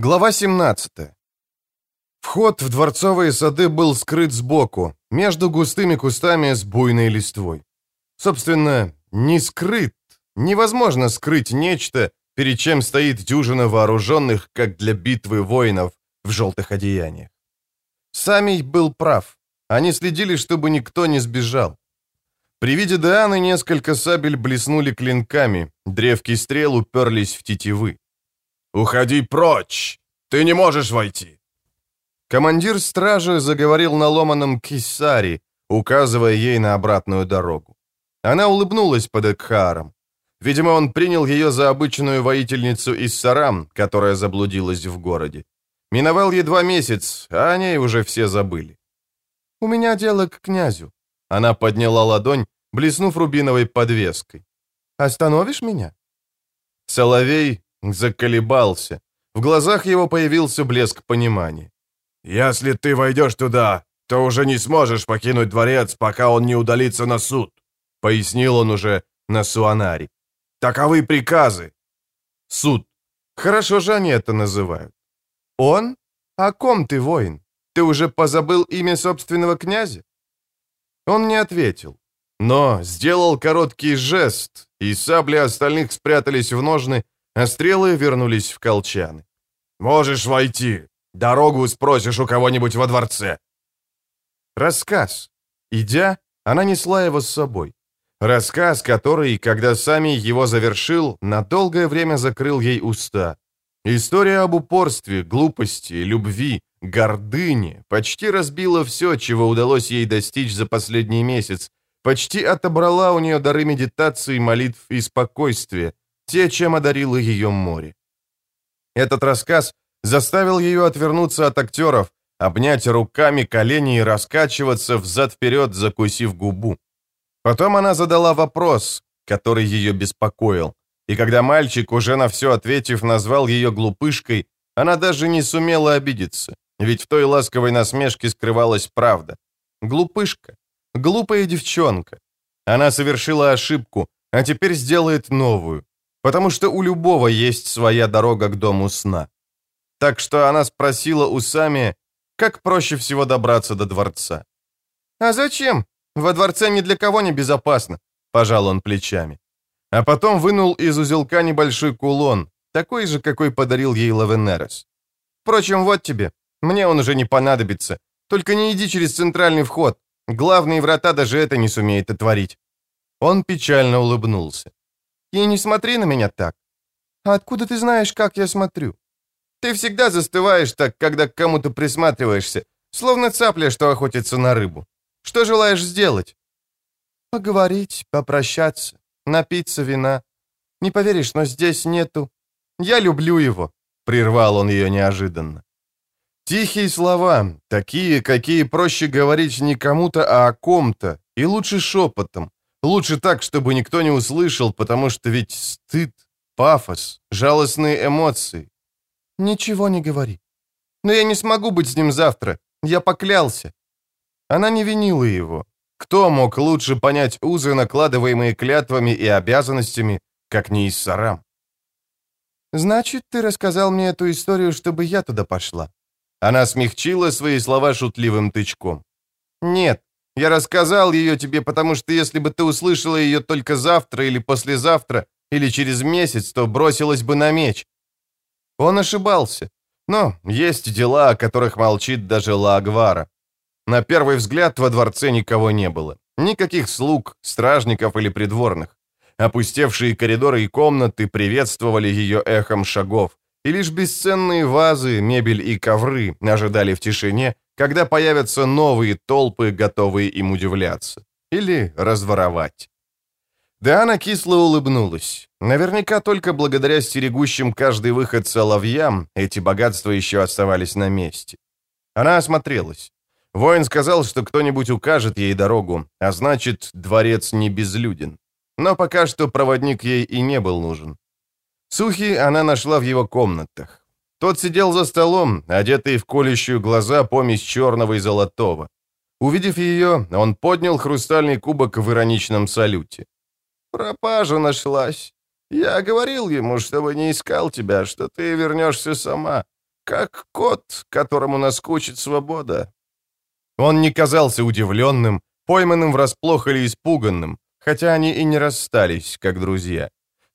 Глава 17. Вход в дворцовые сады был скрыт сбоку, между густыми кустами с буйной листвой. Собственно, не скрыт. Невозможно скрыть нечто, перед чем стоит дюжина вооруженных, как для битвы воинов, в желтых одеяниях. Самий был прав. Они следили, чтобы никто не сбежал. При виде Дианы несколько сабель блеснули клинками, древки стрел уперлись в тетивы. «Уходи прочь! Ты не можешь войти!» Командир стражи заговорил на ломаном кисари, указывая ей на обратную дорогу. Она улыбнулась под Экхаром. Видимо, он принял ее за обычную воительницу из Сарам, которая заблудилась в городе. Миновал едва месяц, а о ней уже все забыли. «У меня дело к князю». Она подняла ладонь, блеснув рубиновой подвеской. «Остановишь меня?» Соловей Заколебался. В глазах его появился блеск понимания. «Если ты войдешь туда, то уже не сможешь покинуть дворец, пока он не удалится на суд», — пояснил он уже на Суанаре. «Таковы приказы». «Суд. Хорошо же они это называют». «Он? О ком ты, воин? Ты уже позабыл имя собственного князя?» Он не ответил, но сделал короткий жест, и сабли остальных спрятались в ножны, а стрелы вернулись в колчаны. «Можешь войти. Дорогу спросишь у кого-нибудь во дворце». Рассказ. Идя, она несла его с собой. Рассказ, который, когда сами его завершил, на долгое время закрыл ей уста. История об упорстве, глупости, любви, гордыне почти разбила все, чего удалось ей достичь за последний месяц, почти отобрала у нее дары медитации, молитв и спокойствия, те, чем одарило ее море. Этот рассказ заставил ее отвернуться от актеров, обнять руками колени и раскачиваться взад-вперед, закусив губу. Потом она задала вопрос, который ее беспокоил, и когда мальчик, уже на все ответив, назвал ее глупышкой, она даже не сумела обидеться, ведь в той ласковой насмешке скрывалась правда. Глупышка, глупая девчонка. Она совершила ошибку, а теперь сделает новую, потому что у любого есть своя дорога к дому сна. Так что она спросила у Сами, как проще всего добраться до дворца. «А зачем? Во дворце ни для кого не безопасно», — пожал он плечами. А потом вынул из узелка небольшой кулон, такой же, какой подарил ей Лавенерес. «Впрочем, вот тебе. Мне он уже не понадобится. Только не иди через центральный вход. Главные врата даже это не сумеет отворить». Он печально улыбнулся. И не смотри на меня так. А откуда ты знаешь, как я смотрю? Ты всегда застываешь так, когда к кому-то присматриваешься, словно цапля, что охотится на рыбу. Что желаешь сделать? Поговорить, попрощаться, напиться вина. Не поверишь, но здесь нету... Я люблю его, прервал он ее неожиданно. Тихие слова, такие, какие проще говорить не кому-то, а о ком-то, и лучше шепотом, Лучше так, чтобы никто не услышал, потому что ведь стыд, пафос, жалостные эмоции. Ничего не говори. Но я не смогу быть с ним завтра. Я поклялся. Она не винила его. Кто мог лучше понять узы, накладываемые клятвами и обязанностями, как не Иссарам? «Значит, ты рассказал мне эту историю, чтобы я туда пошла?» Она смягчила свои слова шутливым тычком. «Нет, я рассказал ее тебе, потому что если бы ты услышала ее только завтра или послезавтра, или через месяц, то бросилась бы на меч. Он ошибался. Но есть дела, о которых молчит даже Лагвара. На первый взгляд во дворце никого не было. Никаких слуг, стражников или придворных. Опустевшие коридоры и комнаты приветствовали ее эхом шагов, и лишь бесценные вазы, мебель и ковры ожидали в тишине, когда появятся новые толпы, готовые им удивляться. Или разворовать. Диана кисло улыбнулась. Наверняка только благодаря стерегущим каждый выход соловьям эти богатства еще оставались на месте. Она осмотрелась. Воин сказал, что кто-нибудь укажет ей дорогу, а значит, дворец не безлюден. Но пока что проводник ей и не был нужен. Сухи она нашла в его комнатах. Тот сидел за столом, одетый в колющую глаза помесь черного и золотого. Увидев ее, он поднял хрустальный кубок в ироничном салюте. «Пропажа нашлась. Я говорил ему, чтобы не искал тебя, что ты вернешься сама. как кот, которому наскучит свобода». Он не казался удивленным, пойманным врасплох или испуганным, хотя они и не расстались, как друзья.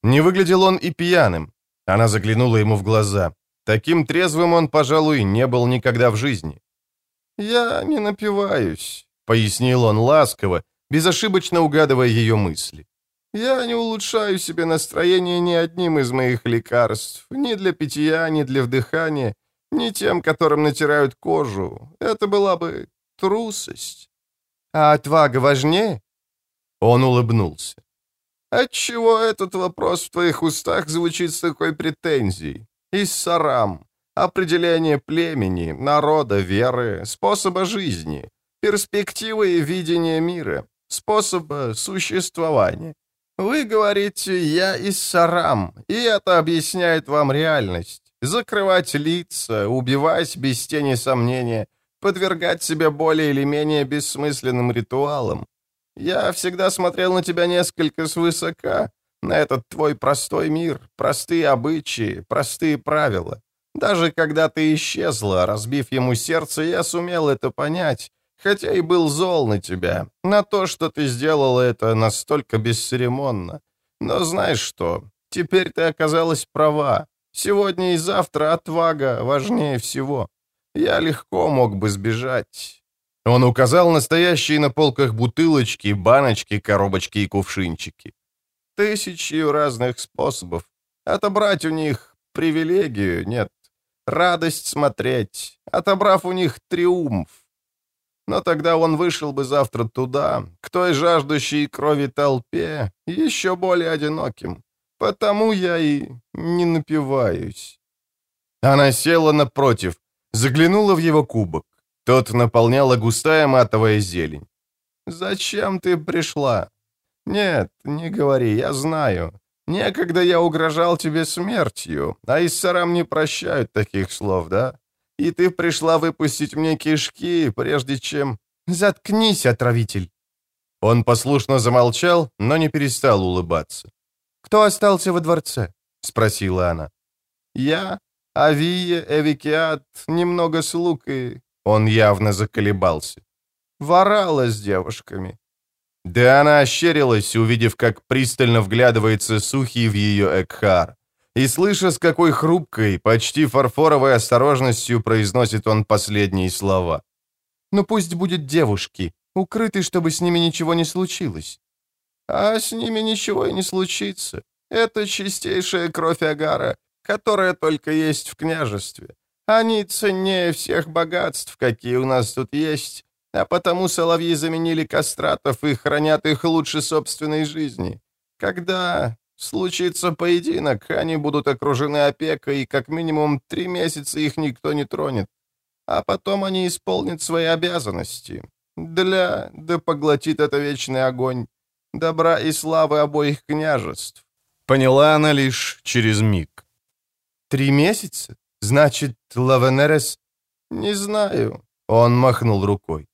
Не выглядел он и пьяным. Она заглянула ему в глаза. Таким трезвым он, пожалуй, не был никогда в жизни. «Я не напиваюсь», — пояснил он ласково, безошибочно угадывая ее мысли. «Я не улучшаю себе настроение ни одним из моих лекарств, ни для питья, ни для вдыхания, ни тем, которым натирают кожу. Это была бы трусость. А отвага важнее?» Он улыбнулся. «Отчего этот вопрос в твоих устах звучит с такой претензией? Иссарам. Определение племени, народа, веры, способа жизни, перспективы и видения мира, способа существования. Вы говорите «я Иссарам», и это объясняет вам реальность. Закрывать лица, убивать без тени сомнения, подвергать себя более или менее бессмысленным ритуалам. Я всегда смотрел на тебя несколько свысока, на этот твой простой мир, простые обычаи, простые правила. Даже когда ты исчезла, разбив ему сердце, я сумел это понять, хотя и был зол на тебя, на то, что ты сделала это настолько бесцеремонно. Но знаешь что, теперь ты оказалась права. Сегодня и завтра отвага важнее всего. Я легко мог бы сбежать. Он указал настоящие на полках бутылочки, баночки, коробочки и кувшинчики. Тысячи разных способов. Отобрать у них привилегию, нет, радость смотреть, отобрав у них триумф. Но тогда он вышел бы завтра туда, к той жаждущей крови толпе, еще более одиноким. Потому я и не напиваюсь. Она села напротив, заглянула в его кубок. Тот наполняла густая матовая зелень. «Зачем ты пришла?» «Нет, не говори, я знаю. Некогда я угрожал тебе смертью, а Иссарам не прощают таких слов, да? И ты пришла выпустить мне кишки, прежде чем... Заткнись, отравитель!» Он послушно замолчал, но не перестал улыбаться. «Кто остался во дворце?» — спросила она. «Я, Авия, Эвикиат, немного слуг и...» Он явно заколебался. «Ворала с девушками. Да она ощерилась, увидев, как пристально вглядывается Сухий в ее Экхар. И слыша, с какой хрупкой, почти фарфоровой осторожностью произносит он последние слова. «Ну пусть будет девушки, укрыты, чтобы с ними ничего не случилось». «А с ними ничего и не случится. Это чистейшая кровь Агара, которая только есть в княжестве. Они ценнее всех богатств, какие у нас тут есть, а потому соловьи заменили кастратов и хранят их лучше собственной жизни. Когда случится поединок, они будут окружены опекой, и как минимум три месяца их никто не тронет. А потом они исполнят свои обязанности. Для... да поглотит это вечный огонь. Добра и славы обоих княжеств. Поняла она лишь через миг. «Три месяца? Значит, Лавенерес...» «Не знаю», — он махнул рукой.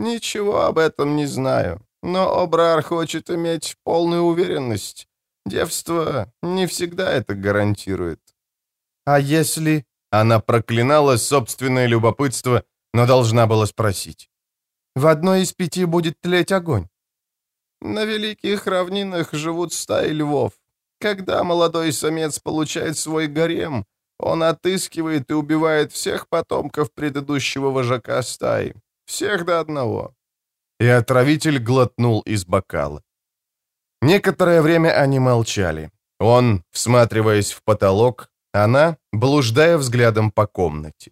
«Ничего об этом не знаю, но Обрар хочет иметь полную уверенность. Девство не всегда это гарантирует». «А если...» Она проклинала собственное любопытство, но должна была спросить. «В одной из пяти будет тлеть огонь». «На великих равнинах живут стаи львов. Когда молодой самец получает свой гарем, он отыскивает и убивает всех потомков предыдущего вожака стаи. Всех до одного». И отравитель глотнул из бокала. Некоторое время они молчали. Он, всматриваясь в потолок, она, блуждая взглядом по комнате.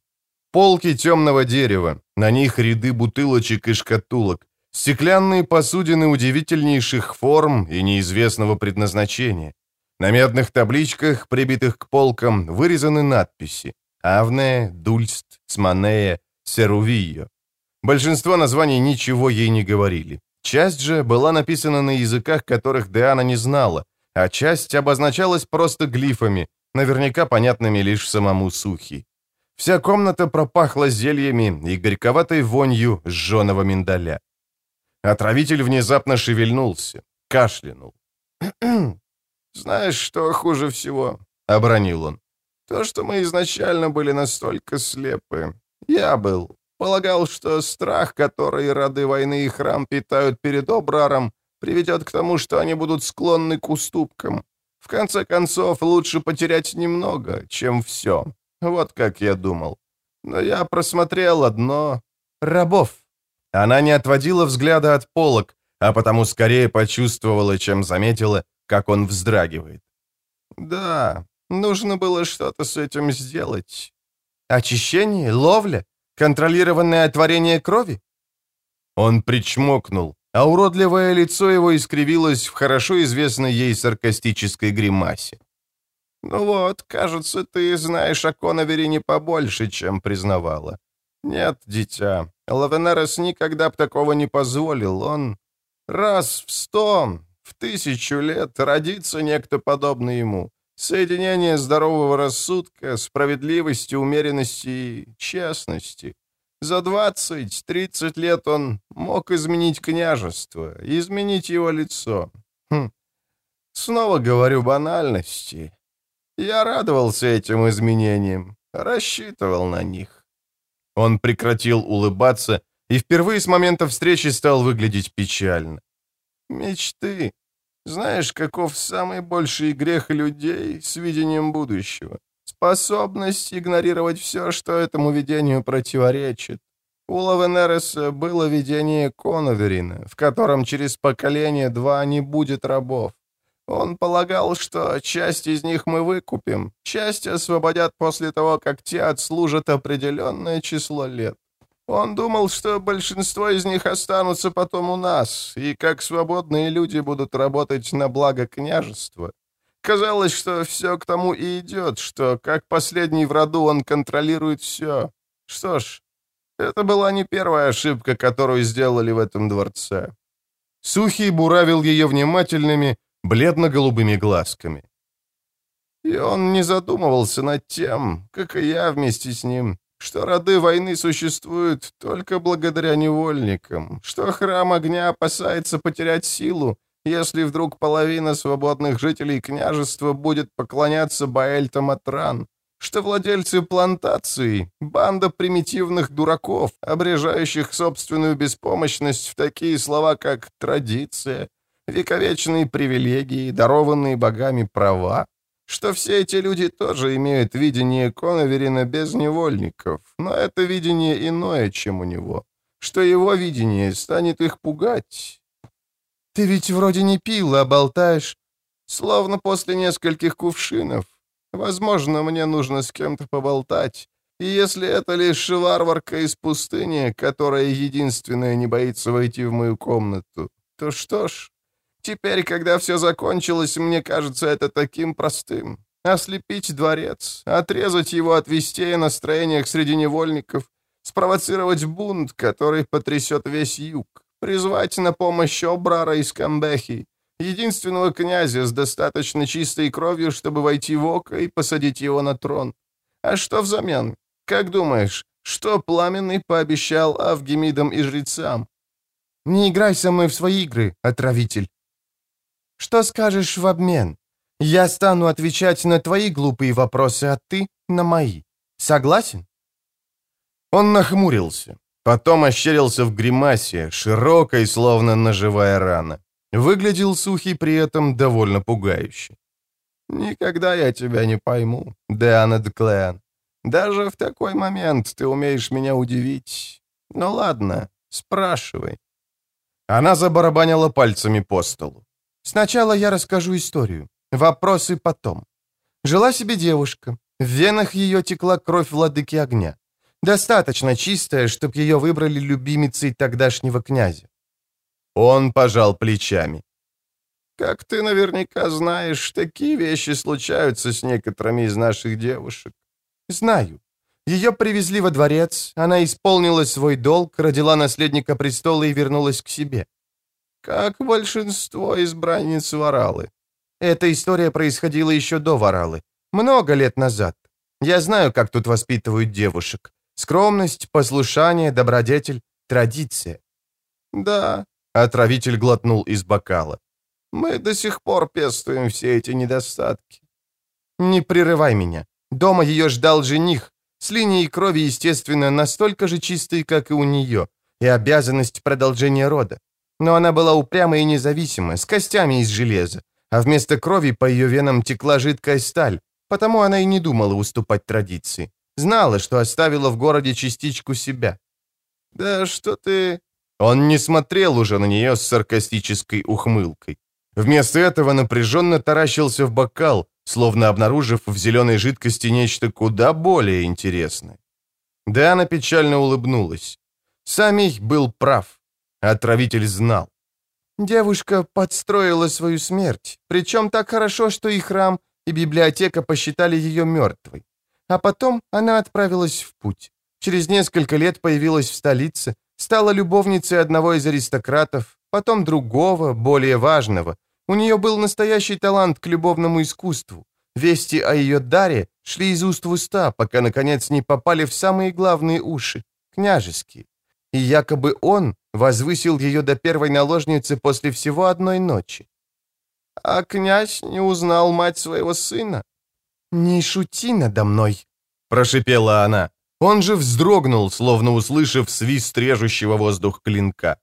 Полки темного дерева, на них ряды бутылочек и шкатулок, стеклянные посудины удивительнейших форм и неизвестного предназначения. На медных табличках, прибитых к полкам, вырезаны надписи «Авне», «Дульст», «Цманея», «Серувио». Большинство названий ничего ей не говорили. Часть же была написана на языках, которых Диана не знала, а часть обозначалась просто глифами, наверняка понятными лишь самому Сухи. Вся комната пропахла зельями и горьковатой вонью сжженного миндаля. Отравитель внезапно шевельнулся, кашлянул. «Знаешь, что хуже всего?» — обронил он. То, что мы изначально были настолько слепы. Я был. Полагал, что страх, который роды войны и храм питают перед Обраром, приведет к тому, что они будут склонны к уступкам. В конце концов, лучше потерять немного, чем все. Вот как я думал. Но я просмотрел одно... Рабов. Она не отводила взгляда от полок, а потому скорее почувствовала, чем заметила, как он вздрагивает. Да, нужно было что-то с этим сделать. Очищение? Ловля? Контролированное творение крови? Он причмокнул, а уродливое лицо его искривилось в хорошо известной ей саркастической гримасе. «Ну вот, кажется, ты знаешь о Коновере не побольше, чем признавала. Нет, дитя, Лавенерес никогда б такого не позволил. Он раз в сто, в тысячу лет родится некто подобный ему. Соединение здорового рассудка, справедливости, умеренности и честности. За 20-30 лет он мог изменить княжество, изменить его лицо. Хм. Снова говорю банальности. Я радовался этим изменениям, рассчитывал на них. Он прекратил улыбаться и впервые с момента встречи стал выглядеть печально. Мечты. Знаешь, каков самый больший грех людей с видением будущего? Способность игнорировать все, что этому видению противоречит. У Лавенереса было видение Коноверина, в котором через поколение два не будет рабов. Он полагал, что часть из них мы выкупим, часть освободят после того, как те отслужат определенное число лет. Он думал, что большинство из них останутся потом у нас, и как свободные люди будут работать на благо княжества. Казалось, что все к тому и идет, что как последний в роду он контролирует все. Что ж, это была не первая ошибка, которую сделали в этом дворце. Сухий буравил ее внимательными, бледно-голубыми глазками. И он не задумывался над тем, как и я вместе с ним, что роды войны существуют только благодаря невольникам, что храм огня опасается потерять силу, если вдруг половина свободных жителей княжества будет поклоняться Баэльтам Атран, что владельцы плантаций — банда примитивных дураков, обрежающих собственную беспомощность в такие слова, как «традиция», «вековечные привилегии», «дарованные богами права», что все эти люди тоже имеют видение Коноверина без невольников, но это видение иное, чем у него, что его видение станет их пугать. Ты ведь вроде не пил, а болтаешь, словно после нескольких кувшинов. Возможно, мне нужно с кем-то поболтать, и если это лишь варварка из пустыни, которая единственная не боится войти в мою комнату, то что ж, Теперь, когда все закончилось, мне кажется это таким простым. Ослепить дворец, отрезать его от вестей о настроениях среди невольников, спровоцировать бунт, который потрясет весь юг, призвать на помощь Обрара из Камбехи, единственного князя с достаточно чистой кровью, чтобы войти в око и посадить его на трон. А что взамен? Как думаешь, что Пламенный пообещал Авгемидам и жрецам? «Не играй со мной в свои игры, отравитель», что скажешь в обмен? Я стану отвечать на твои глупые вопросы, а ты — на мои. Согласен?» Он нахмурился, потом ощерился в гримасе, широкой, словно ножевая рана. Выглядел Сухий при этом довольно пугающе. «Никогда я тебя не пойму, Диана Деклеан. Даже в такой момент ты умеешь меня удивить. Ну ладно, спрашивай». Она забарабанила пальцами по столу. Сначала я расскажу историю. Вопросы потом. Жила себе девушка. В венах ее текла кровь владыки огня. Достаточно чистая, чтобы ее выбрали любимицей тогдашнего князя. Он пожал плечами. «Как ты наверняка знаешь, такие вещи случаются с некоторыми из наших девушек». «Знаю. Ее привезли во дворец, она исполнила свой долг, родила наследника престола и вернулась к себе как большинство избранниц Варалы. Эта история происходила еще до Варалы, много лет назад. Я знаю, как тут воспитывают девушек. Скромность, послушание, добродетель, традиция. Да, отравитель глотнул из бокала. Мы до сих пор пестуем все эти недостатки. Не прерывай меня. Дома ее ждал жених, с линией крови, естественно, настолько же чистой, как и у нее, и обязанность продолжения рода. Но она была упряма и независима, с костями из железа, а вместо крови по ее венам текла жидкая сталь, потому она и не думала уступать традиции. Знала, что оставила в городе частичку себя. «Да что ты...» Он не смотрел уже на нее с саркастической ухмылкой. Вместо этого напряженно таращился в бокал, словно обнаружив в зеленой жидкости нечто куда более интересное. Диана печально улыбнулась. Самий был прав. Отравитель знал. Девушка подстроила свою смерть, причем так хорошо, что и храм, и библиотека посчитали ее мертвой. А потом она отправилась в путь. Через несколько лет появилась в столице, стала любовницей одного из аристократов, потом другого, более важного. У нее был настоящий талант к любовному искусству. Вести о ее даре шли из уст в уста, пока, наконец, не попали в самые главные уши, княжеские. И якобы он возвысил ее до первой наложницы после всего одной ночи. А князь не узнал мать своего сына. «Не шути надо мной», — прошипела она. Он же вздрогнул, словно услышав свист режущего воздух клинка.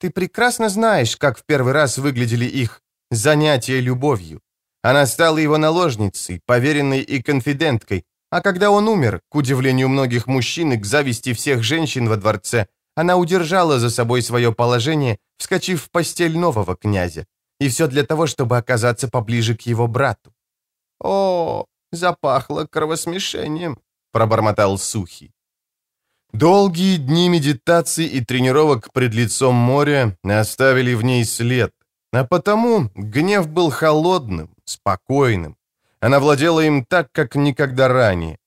«Ты прекрасно знаешь, как в первый раз выглядели их занятия любовью. Она стала его наложницей, поверенной и конфиденткой, а когда он умер, к удивлению многих мужчин и к зависти всех женщин во дворце, она удержала за собой свое положение, вскочив в постель нового князя. И все для того, чтобы оказаться поближе к его брату. «О, запахло кровосмешением», — пробормотал Сухий. Долгие дни медитаций и тренировок пред лицом моря оставили в ней след, а потому гнев был холодным, спокойным. Она владела им так, как никогда ранее.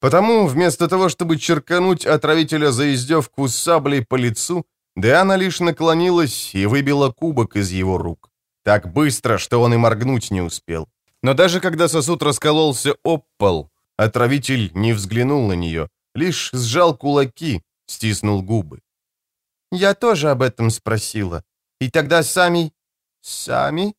Потому вместо того, чтобы черкануть отравителя за издевку саблей по лицу, Диана лишь наклонилась и выбила кубок из его рук. Так быстро, что он и моргнуть не успел. Но даже когда сосуд раскололся об пол, отравитель не взглянул на нее, лишь сжал кулаки, стиснул губы. «Я тоже об этом спросила. И тогда сами...» «Сами?»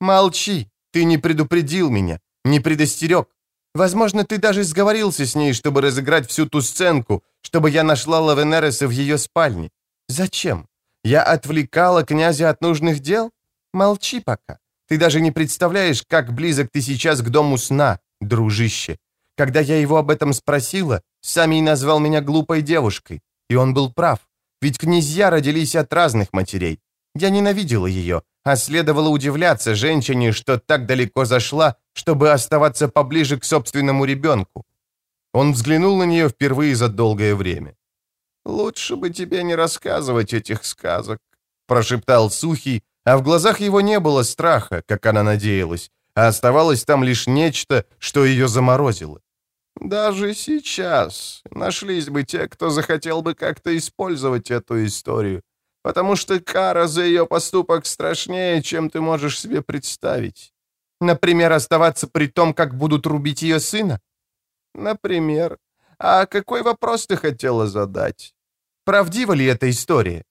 «Молчи, ты не предупредил меня, не предостерег. Возможно, ты даже сговорился с ней, чтобы разыграть всю ту сценку, чтобы я нашла Лавенереса в ее спальне. Зачем? Я отвлекала князя от нужных дел? Молчи пока. Ты даже не представляешь, как близок ты сейчас к дому сна, дружище. Когда я его об этом спросила, Самий назвал меня глупой девушкой. И он был прав. Ведь князья родились от разных матерей. Я ненавидела ее, а следовало удивляться женщине, что так далеко зашла, чтобы оставаться поближе к собственному ребенку. Он взглянул на нее впервые за долгое время. «Лучше бы тебе не рассказывать этих сказок», — прошептал Сухий, а в глазах его не было страха, как она надеялась, а оставалось там лишь нечто, что ее заморозило. «Даже сейчас нашлись бы те, кто захотел бы как-то использовать эту историю, потому что кара за ее поступок страшнее, чем ты можешь себе представить. Например, оставаться при том, как будут рубить ее сына? Например. А какой вопрос ты хотела задать? Правдива ли эта история?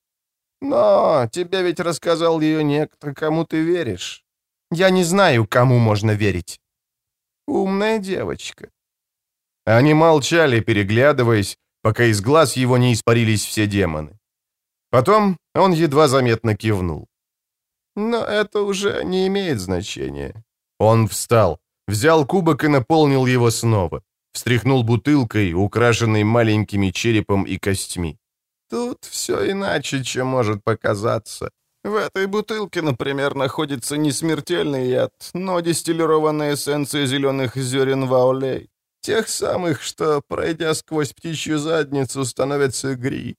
Но тебе ведь рассказал ее некто, кому ты веришь. Я не знаю, кому можно верить. Умная девочка. Они молчали, переглядываясь, пока из глаз его не испарились все демоны. Потом он едва заметно кивнул. «Но это уже не имеет значения». Он встал, взял кубок и наполнил его снова. Встряхнул бутылкой, украшенной маленькими черепом и костьми. «Тут все иначе, чем может показаться. В этой бутылке, например, находится не смертельный яд, но дистиллированная эссенция зеленых зерен ваолей. Тех самых, что, пройдя сквозь птичью задницу, становятся гри.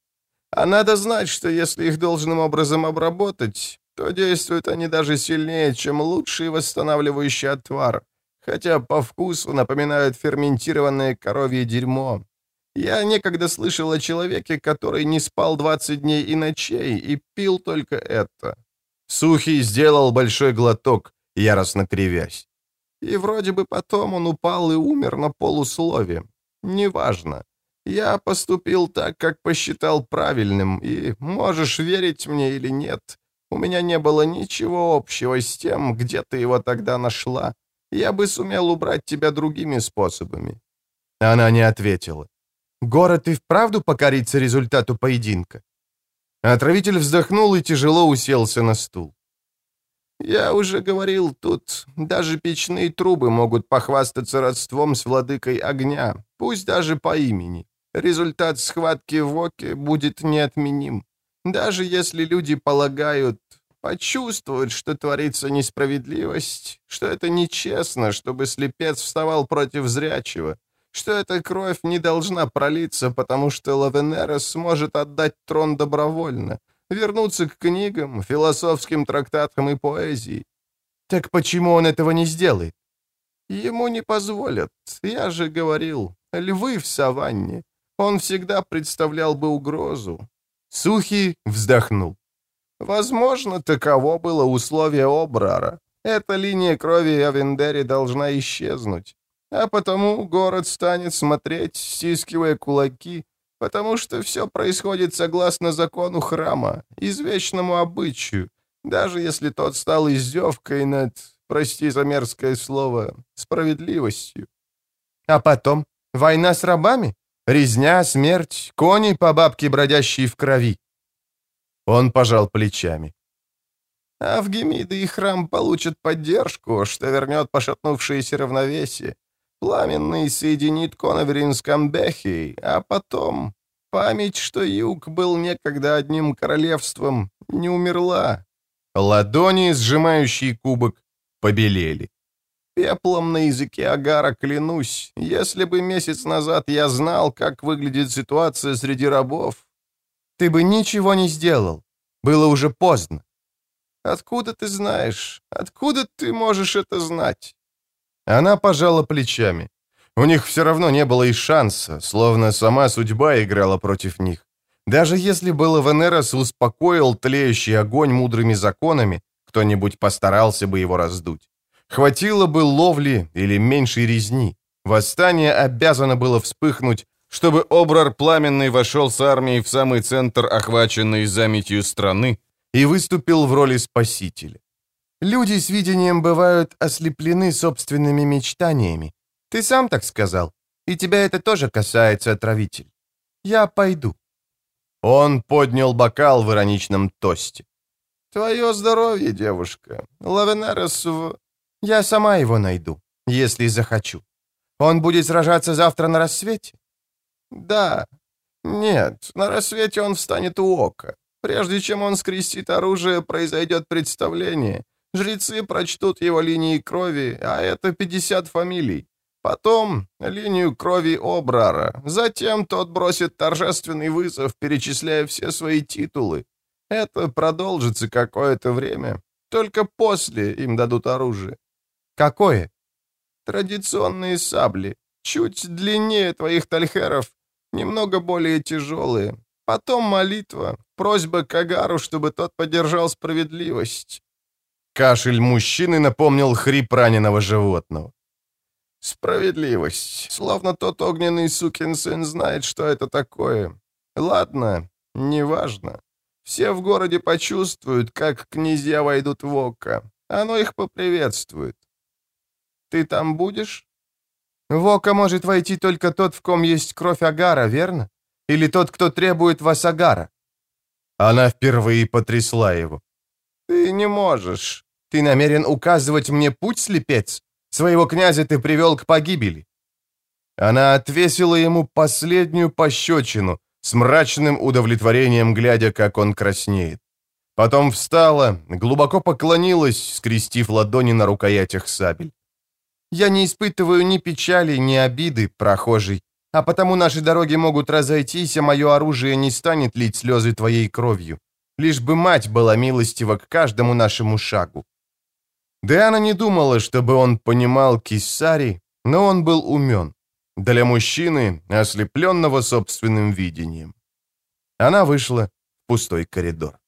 А надо знать, что если их должным образом обработать, то действуют они даже сильнее, чем лучший восстанавливающий отвар, хотя по вкусу напоминают ферментированное коровье дерьмо. Я некогда слышал о человеке, который не спал 20 дней и ночей и пил только это. Сухий сделал большой глоток, яростно кривясь. И вроде бы потом он упал и умер на полуслове. Неважно. Я поступил так, как посчитал правильным, и можешь верить мне или нет, у меня не было ничего общего с тем, где ты его тогда нашла. Я бы сумел убрать тебя другими способами». Она не ответила. «Город и вправду покорится результату поединка?» Отравитель вздохнул и тяжело уселся на стул. «Я уже говорил, тут даже печные трубы могут похвастаться родством с владыкой огня, пусть даже по имени. Результат схватки в Оке будет неотменим. Даже если люди полагают, почувствуют, что творится несправедливость, что это нечестно, чтобы слепец вставал против зрячего, что эта кровь не должна пролиться, потому что Лавенерос сможет отдать трон добровольно, вернуться к книгам, философским трактатам и поэзии. Так почему он этого не сделает? Ему не позволят. Я же говорил, львы в саванне. Он всегда представлял бы угрозу. Сухий вздохнул. Возможно, таково было условие Обрара. Эта линия крови Авендери должна исчезнуть. А потому город станет смотреть, стискивая кулаки, потому что все происходит согласно закону храма, извечному обычаю, даже если тот стал издевкой над, прости за мерзкое слово, справедливостью. А потом война с рабами? Резня, смерть, кони по бабке, бродящие в крови. Он пожал плечами. Авгемиды и храм получат поддержку, что вернет пошатнувшееся равновесие. Пламенный соединит Коноверин с Камбехией, а потом память, что юг был некогда одним королевством, не умерла. Ладони, сжимающие кубок, побелели. Пеплом на языке Агара клянусь, если бы месяц назад я знал, как выглядит ситуация среди рабов, ты бы ничего не сделал. Было уже поздно. Откуда ты знаешь? Откуда ты можешь это знать? Она пожала плечами. У них все равно не было и шанса, словно сама судьба играла против них. Даже если бы Лавенерос успокоил тлеющий огонь мудрыми законами, кто-нибудь постарался бы его раздуть. Хватило бы ловли или меньшей резни. Восстание обязано было вспыхнуть, чтобы Обрар Пламенный вошел с армией в самый центр охваченной заметью страны и выступил в роли спасителя. Люди с видением бывают ослеплены собственными мечтаниями. Ты сам так сказал, и тебя это тоже касается, отравитель. Я пойду». Он поднял бокал в ироничном тосте. «Твое здоровье, девушка. Лавенерос в...» «Я сама его найду, если захочу. Он будет сражаться завтра на рассвете?» «Да. Нет, на рассвете он встанет у ока. Прежде чем он скрестит оружие, произойдет представление, Жрецы прочтут его линии крови, а это 50 фамилий. Потом линию крови Обрара. Затем тот бросит торжественный вызов, перечисляя все свои титулы. Это продолжится какое-то время. Только после им дадут оружие. Какое? Традиционные сабли. Чуть длиннее твоих тальхеров, немного более тяжелые. Потом молитва, просьба Кагару, чтобы тот поддержал справедливость. Кашель мужчины напомнил хрип раненого животного. «Справедливость. Словно тот огненный сукин сын знает, что это такое. Ладно, неважно. Все в городе почувствуют, как князья войдут в око. Оно их поприветствует. Ты там будешь?» «В око может войти только тот, в ком есть кровь Агара, верно? Или тот, кто требует вас Агара?» Она впервые потрясла его. «Ты не можешь. Ты намерен указывать мне путь, слепец? Своего князя ты привел к погибели». Она отвесила ему последнюю пощечину, с мрачным удовлетворением глядя, как он краснеет. Потом встала, глубоко поклонилась, скрестив ладони на рукоятях сабель. «Я не испытываю ни печали, ни обиды, прохожий, а потому наши дороги могут разойтись, а мое оружие не станет лить слезы твоей кровью лишь бы мать была милостива к каждому нашему шагу. Диана не думала, чтобы он понимал Киссари, но он был умен. Для мужчины, ослепленного собственным видением. Она вышла в пустой коридор.